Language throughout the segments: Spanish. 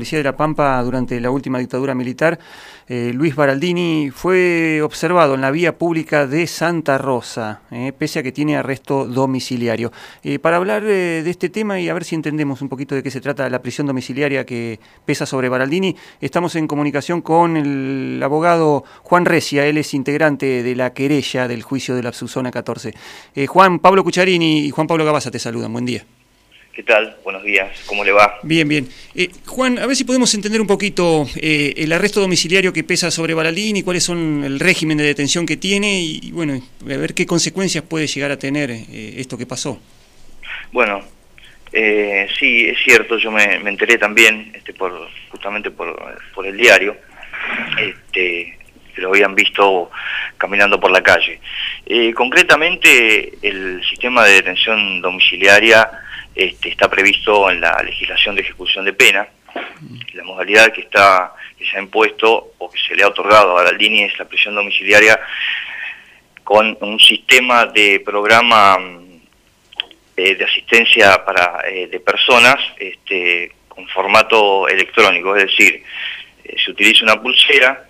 Policía de La Pampa durante la última dictadura militar, eh, Luis Baraldini fue observado en la vía pública de Santa Rosa, eh, pese a que tiene arresto domiciliario. Eh, para hablar de este tema y a ver si entendemos un poquito de qué se trata la prisión domiciliaria que pesa sobre Baraldini, estamos en comunicación con el abogado Juan Recia, él es integrante de la querella del juicio de la Subzona 14. Juan Pablo Cucharini y Juan Pablo Gabaza te saludan, buen día. ¿Qué tal? Buenos días, ¿cómo le va? Bien, bien. Eh, Juan, a ver si podemos entender un poquito eh, el arresto domiciliario que pesa sobre y cuáles son el régimen de detención que tiene y, bueno, a ver qué consecuencias puede llegar a tener eh, esto que pasó. Bueno, sí, es cierto, yo me, enteré también, este, por, justamente por, por el diario, este, lo habían visto caminando por la calle. concretamente, el sistema de detención domiciliaria este, está previsto en la legislación de ejecución de pena. La modalidad que, está, que se ha impuesto o que se le ha otorgado a Galdini es la prisión domiciliaria con un sistema de programa eh, de asistencia para, eh, de personas este, con formato electrónico, es decir, eh, se utiliza una pulsera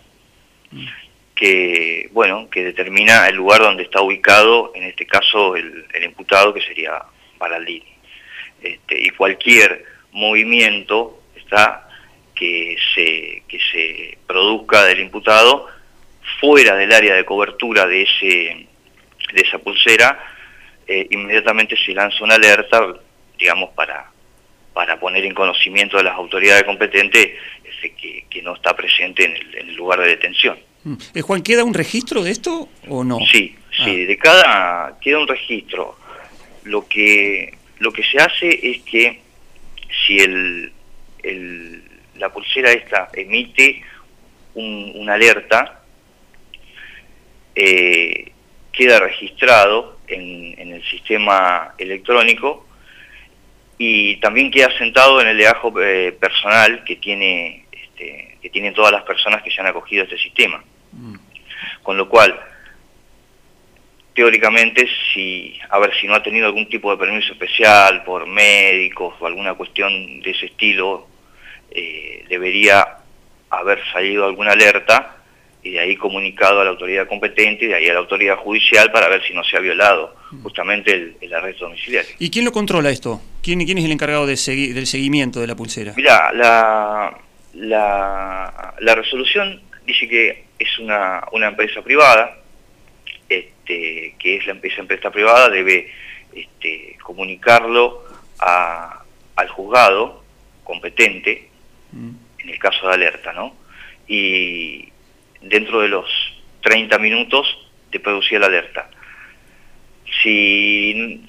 que, bueno, que determina el lugar donde está ubicado, en este caso, el, el imputado, que sería Baraldini. Este, y cualquier movimiento está que se, que se produzca del imputado fuera del área de cobertura de, ese, de esa pulsera, eh, inmediatamente se lanza una alerta, digamos, para, para poner en conocimiento de las autoridades competentes ese que, que, no está presente en el, lugar de detención. Mm. Eh, Juan, ¿queda un registro de esto o no? Sí, sí, ah. de cada queda un registro. Lo que lo que se hace es que si el, la pulsera esta emite una alerta, eh, queda registrado en, el sistema electrónico y también queda sentado en el legajo eh, personal que tiene este, que tienen todas las personas que se han acogido a este sistema. Mm. Con lo cual, teóricamente, si, a ver, si no ha tenido algún tipo de permiso especial por médicos o alguna cuestión de ese estilo, eh, debería haber salido alguna alerta y de ahí comunicado a la autoridad competente y de ahí a la autoridad judicial para ver si no se ha violado mm. justamente el, arresto domiciliario. ¿Y quién lo controla esto? ¿Quién, quién es el encargado de del seguimiento de la pulsera? Mira, la, la, la resolución dice que es una, una empresa privada, este, que es la empresa, empresa privada, debe este, comunicarlo al juzgado competente, mm. en el caso de alerta, ¿no? Y dentro de los 30 minutos de producir la alerta. Si,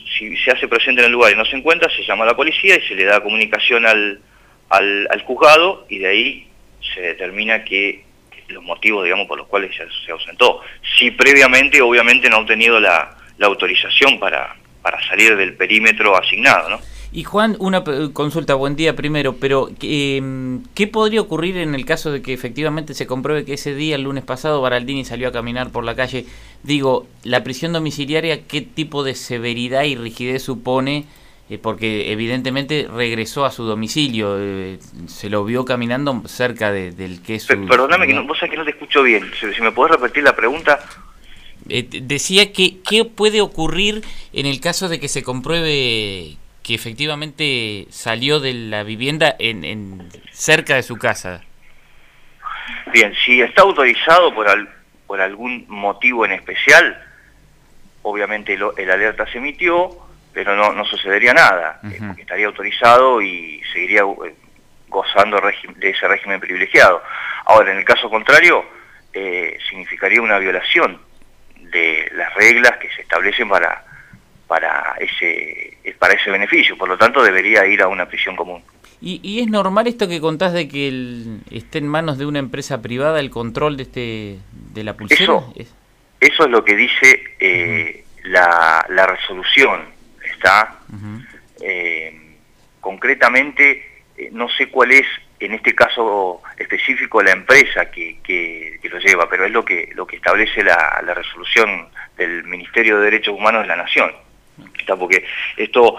se hace presente en el lugar y no se encuentra, se llama a la policía y se le da comunicación al, al juzgado y de ahí se determina que los motivos, digamos, por los cuales se, ausentó. Si previamente, obviamente, no ha obtenido la, autorización para, para salir del perímetro asignado, ¿no? Y Juan, una consulta, buen día primero, pero em, ¿qué podría ocurrir en el caso de que efectivamente se compruebe que ese día, el lunes pasado, Baraldini salió a caminar por la calle? Digo, ¿la prisión domiciliaria qué tipo de severidad y rigidez supone eh, porque evidentemente regresó a su domicilio, eh, se lo vio caminando cerca del que es su... Perdóname, que no, vos sabés que no te escucho bien, si, me podés repetir la pregunta... Eh, decía que qué puede ocurrir en el caso de que se compruebe que efectivamente salió de la vivienda en, cerca de su casa. Bien, si está autorizado por, por algún motivo en especial, obviamente el alerta se emitió, pero no, no sucedería nada, eh, porque estaría autorizado y seguiría eh, gozando de ese régimen privilegiado. Ahora, en el caso contrario, eh, significaría una violación de las reglas que se establecen para, para, ese, para ese beneficio, por lo tanto debería ir a una prisión común. ¿Y, es normal esto que contás de que esté en manos de una empresa privada el control de este de la pulsera? Eso, eso es lo que dice la, la resolución está. Eh, concretamente, eh, no sé cuál es, en este caso específico, la empresa que, que, lo lleva, pero es lo que, lo que establece la, resolución del Ministerio de Derechos Humanos de la Nación. ¿está? Porque esto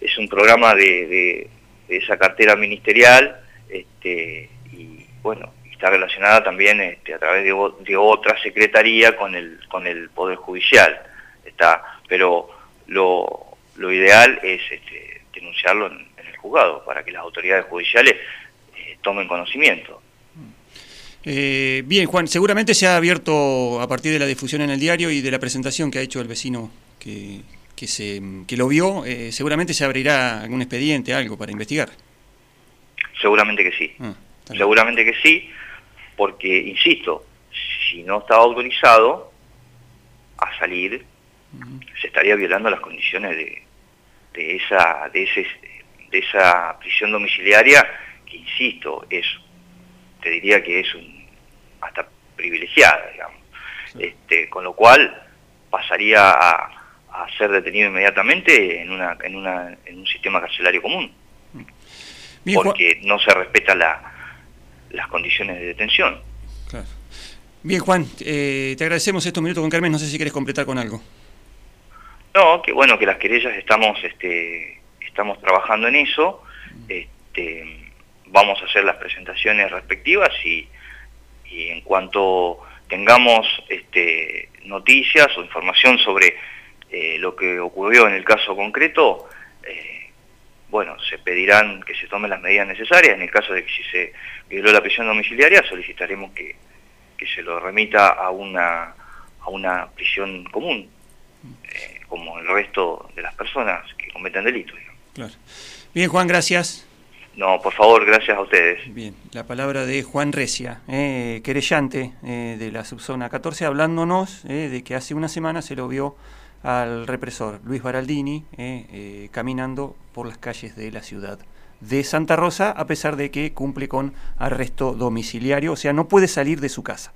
es un programa de, esa cartera ministerial este, y bueno, está relacionada también este, a través de, otra secretaría con el, con el Poder Judicial. Está, pero lo, lo ideal es este, denunciarlo en, el juzgado para que las autoridades judiciales eh, tomen conocimiento. Eh, bien, Juan, seguramente se ha abierto a partir de la difusión en el diario y de la presentación que ha hecho el vecino que, que, se, que lo vio, eh, seguramente se abrirá algún expediente, algo para investigar. Seguramente que sí, ah, seguramente que sí, porque, insisto, si no estaba autorizado a salir, se estaría violando las condiciones de, de, esa, de, ese, de esa prisión domiciliaria, que, insisto, es, te diría que es un hasta privilegiada, digamos. Este, con lo cual pasaría a, ser detenido inmediatamente en, una, en, una, en un sistema carcelario común. porque no se respetan las condiciones de detención. Bien, Juan, eh, te agradecemos estos minutos con Carmen, no sé si quieres completar con algo. No, que bueno, que las querellas estamos, este, estamos trabajando en eso, este, vamos a hacer las presentaciones respectivas y y en cuanto tengamos este, noticias o información sobre eh, lo que ocurrió en el caso concreto, eh, bueno, se pedirán que se tomen las medidas necesarias. En el caso de que si se violó la prisión domiciliaria, solicitaremos que, se lo remita a una, a una prisión común, eh, como el resto de las personas que cometen delitos. Claro. Bien, Juan, gracias. No, por favor, gracias a ustedes. Bien, la palabra de Juan Recia, eh, querellante eh, de la subzona 14, hablándonos eh, de que hace una semana se lo vio al represor Luis Baraldini caminando por las calles de la ciudad de Santa Rosa, a pesar de que cumple con arresto domiciliario, o sea, no puede salir de su casa.